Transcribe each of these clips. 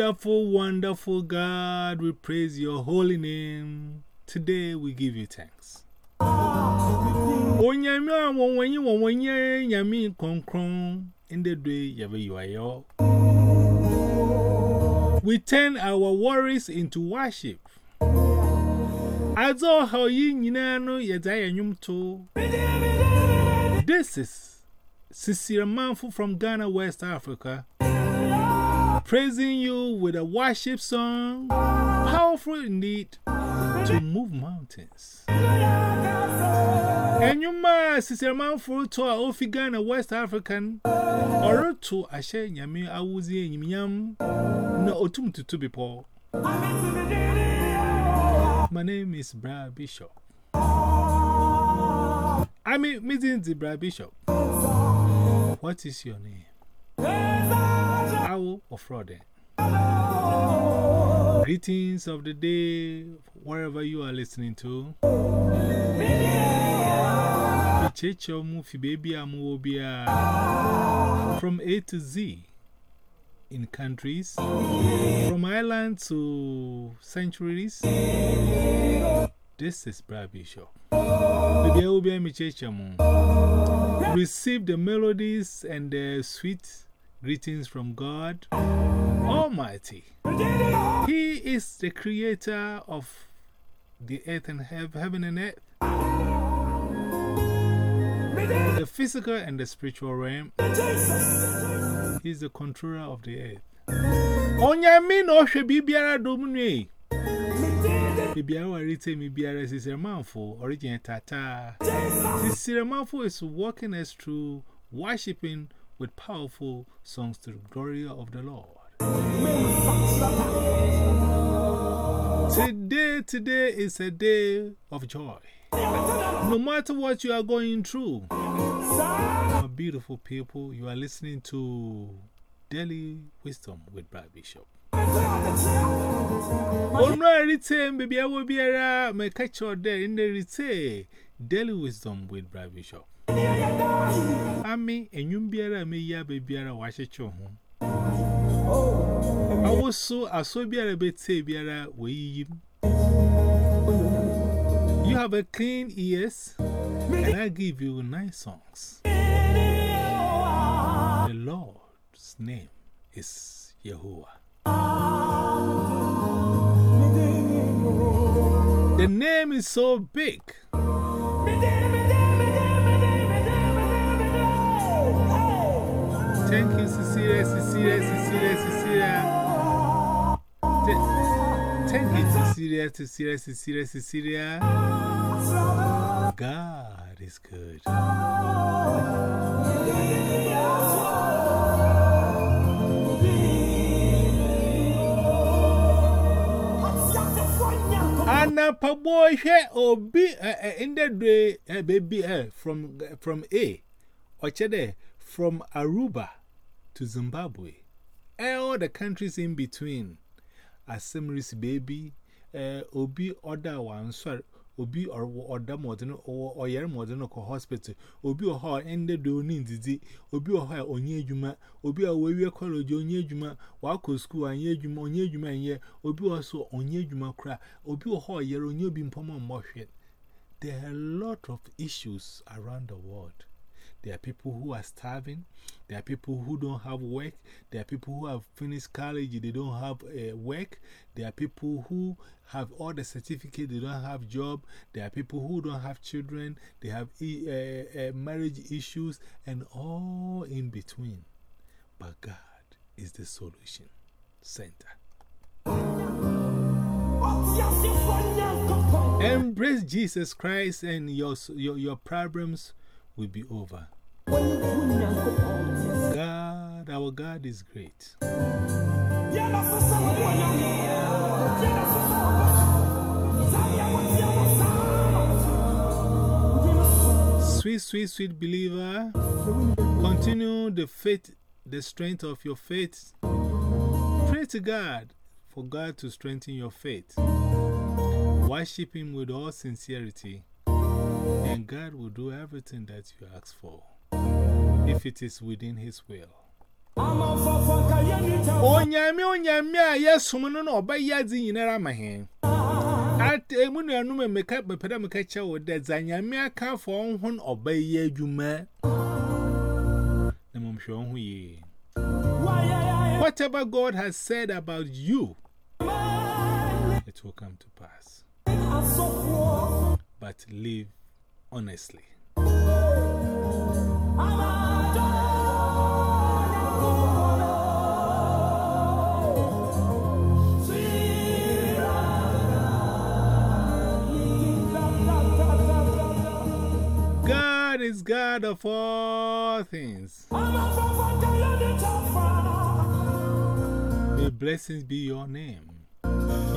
Wonderful, wonderful God, we praise your holy name. Today we give you thanks. In the day yabe you We turn our worries into worship. This is Sisira Manfu from Ghana, West Africa praising you with a worship song, powerful indeed to move mountains. And you must, Sister Manful, to our Ofigan, a West African, or to a share Yami Awuzi and Yam, no Otum to be Paul. My name is Brad Bishop. I mean, the Brad Bishop. What is your name? Owl or Friday. Greetings of the day, wherever you are listening to. From A to Z in countries, from island to centuries. This is Brad Bishop. Receive the melodies and the sweet Greetings from God Almighty. He is the creator of the earth and heaven and earth, the physical and the spiritual realm. He is the controller of the earth. Onyame no hwe bibiara domune. Bibiara warite mi biara sisiremanfo origin tata. This Sisiremanfo is walking us through worshiping with powerful songs to the glory of the Lord. Today, today is a day of joy. No matter what you are going through, my beautiful people, you are listening to Daily Wisdom with Brad Bishop. Oh, no, retain, baby, I will be a my catch your day in the retain Daily Wisdom with Brad Bishop. Ami, and you be a me ya baby, I wash it your home. I oh. was so, I saw be a bit say, be way. You have a clean ears, and I give you nice songs. The Lord's name is Yehovah. The name is so big. Thank you, Cecilia, Cecilia, Cecilia, Cecilia. Thank you, Cecilia, Cecilia, Cecilia, Cecilia. God is good. Anna Paboy or B in the day, eh, baby, eh, from eh, from A. Or Chede, from Aruba to Zimbabwe, all the countries in between. Assembly's baby, uh, Obi order one, sorry, Obi or order modern or or yer modern or hospital, Obi or in the doing disease, Obi or her on ye juma, Obi away your college on ye juma, Wako school and ye juma on ye juma and ye, Obi also on ye juma cry, Obi or her yer on ye bin pomo motion. There are a lot of issues around the world. There are people who are starving. There are people who don't have work. There are people who have finished college, they don't have uh, work. There are people who have all the certificates, they don't have job. There are people who don't have children, they have uh, marriage issues, and all in between. But God is the solution center. Embrace Jesus Christ, and your, your, your problems will be over. God, our God is great. Sweet, sweet, sweet believer, continue the faith, the strength of your faith. Pray to God for God to strengthen your faith. Worship Him with all sincerity and God will do everything that you ask for if it is within His will. Onyame, Onyame. At a moon, and woman make up a pedamic chow that Zanyamia can for one obey ye, you may. The mum show ye. Whatever God has said about you, it will come to pass. But live honestly. God is God of all things. May blessings be your name,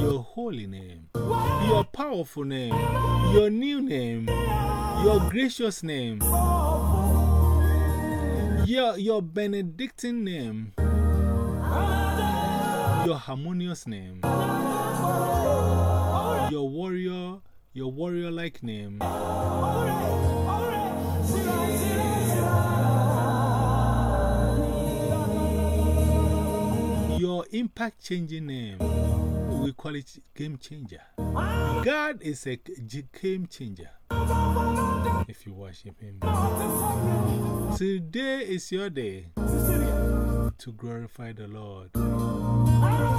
your holy name, your powerful name, your new name, your gracious name, your, your benedictine name, your harmonious name, your warrior, your warrior like name. Your impact changing name, we call it game changer. God is a game changer if you worship Him. Today is your day to glorify the Lord.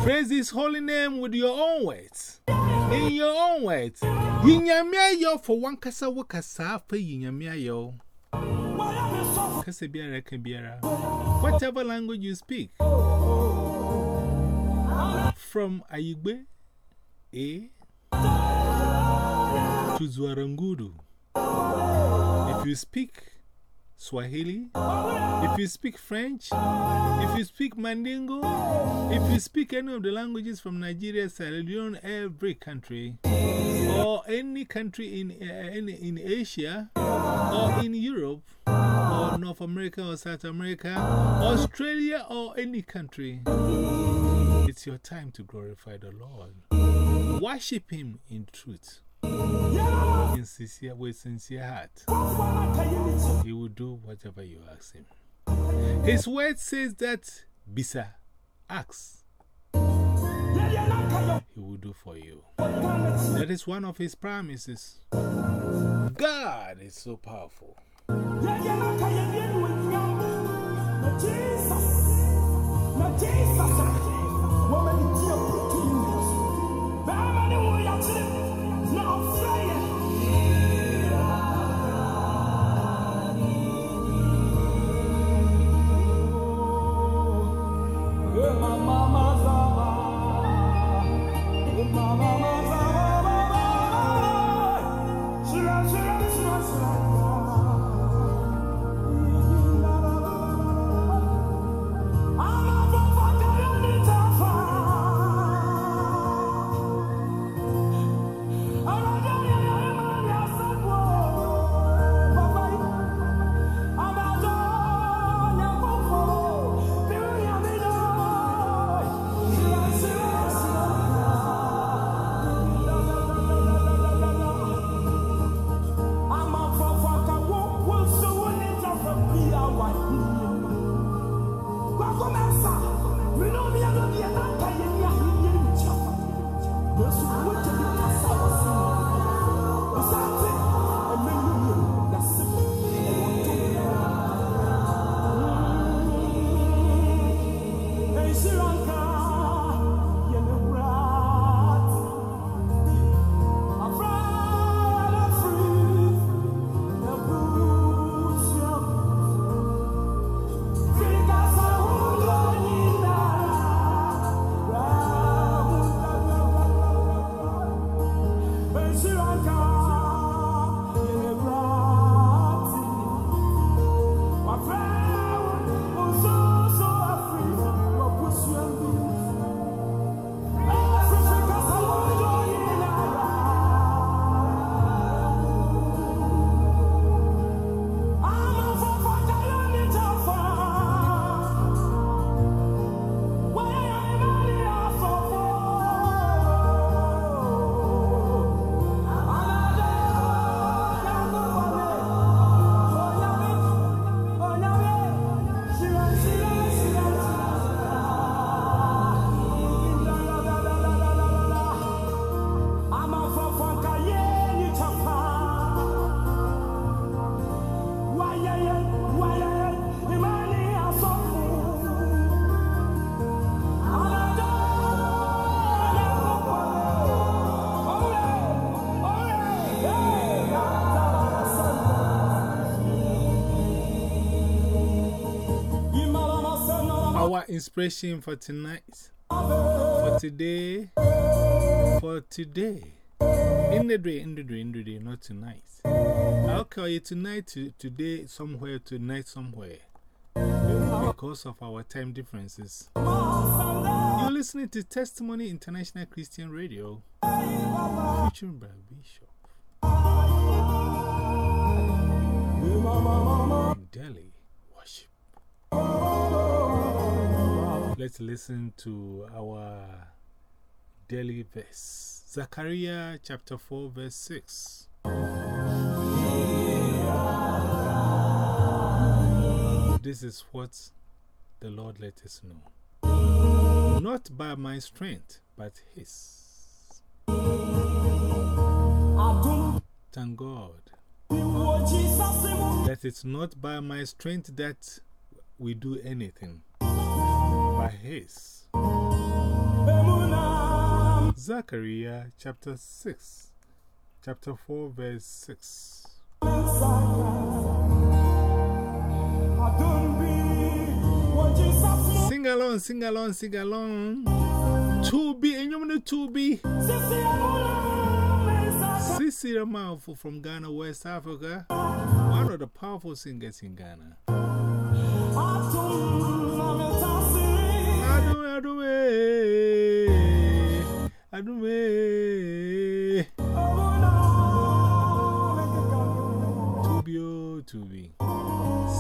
Praise His holy name with your own words. In your own words. Yinyamia yo for one kasa wakasa for yinyamia yo. Kasa. Whatever language you speak. From Ayigbe, A to Zwarangudu. If you speak Swahili, if you speak French, if you speak Mandingo, if you speak any of the languages from Nigeria, Sierra Leone, every country, or any country in, uh, in, in Asia, or in Europe, or North America, or South America, Australia, or any country, it's your time to glorify the Lord. Worship Him in truth. In sincere, with sincere heart, He will do whatever you ask Him. His word says that, Bisa, ask. He will do for you. That is one of His promises. God is so powerful. Jesus, Jesus. Now inspiration for tonight, for today, for today. In the day, in the day, in the day, not tonight. I'll call you tonight, to, today, somewhere, tonight, somewhere. Because of our time differences. You're listening to Testimony International Christian Radio, featuring Brad Bishop. In Delhi Let's listen to our daily verse. Zechariah chapter 4, verse 6. This is what the Lord let us know. Not by my strength, but His. Thank God that it's not by my strength that we do anything, His. Zechariah chapter 6, chapter 4, verse 6. Sing along, sing along, sing along. To be, and you know, to be. Sissy Ramalfo from Ghana, West Africa. One of the powerful singers in Ghana. Adume, adume. To be, to be.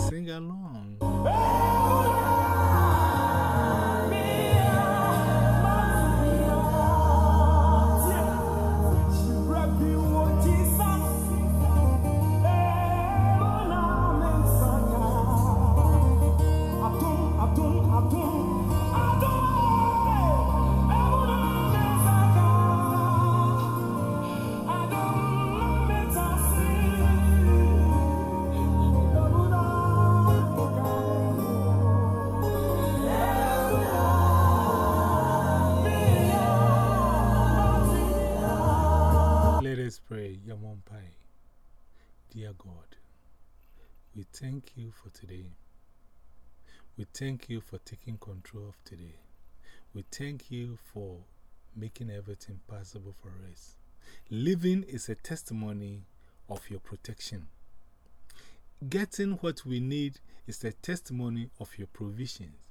Sing along. Dear God, we thank you for today. We thank you for taking control of today. We thank you for making everything possible for us. Living is a testimony of your protection. Getting what we need is a testimony of your provisions.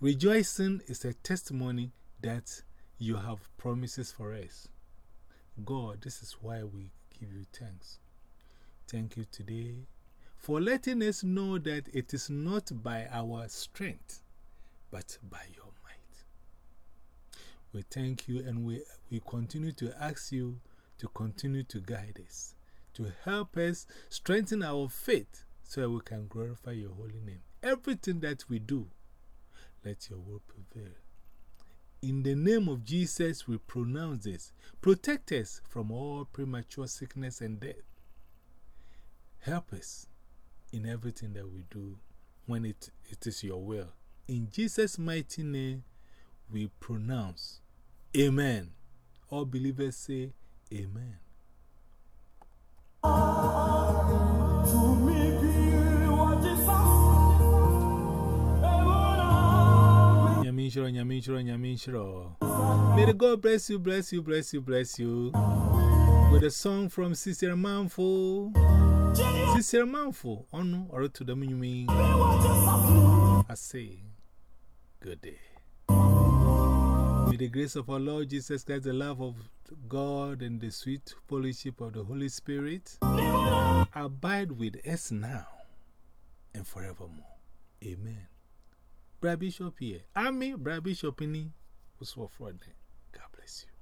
Rejoicing is a testimony that you have promises for us. God, this is why we give you thanks. Thank you today for letting us know that it is not by our strength, but by your might. We thank you and we, we continue to ask you to continue to guide us, to help us strengthen our faith so that we can glorify your holy name. Everything that we do, let your will prevail. In the name of Jesus, we pronounce this. Protect us from all premature sickness and death. Help us in everything that we do when it, it is your will. In Jesus' mighty name, we pronounce Amen. All believers say Amen. May the God bless you, bless you, bless you, bless you. With a song from Sister Manful. Sister Manful, on or to the meaning. I say, good day. May the grace of our Lord Jesus Christ, the love of God, and the sweet fellowship of the Holy Spirit abide with us now and forevermore. Amen. Brad Bishop here. I'm me, Brad Bishop. God bless you.